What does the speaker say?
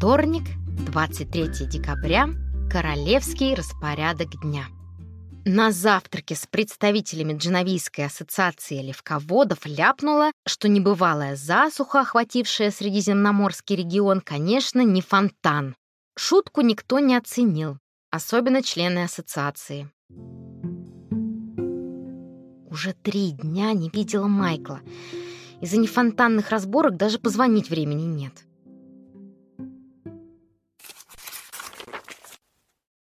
Вторник, 23 декабря, Королевский распорядок дня. На завтраке с представителями Дженовийской ассоциации левководов ляпнула, что небывалая засуха, охватившая Средиземноморский регион, конечно, не фонтан. Шутку никто не оценил, особенно члены ассоциации. Уже три дня не видела Майкла. Из-за нефонтанных разборок даже позвонить времени нет.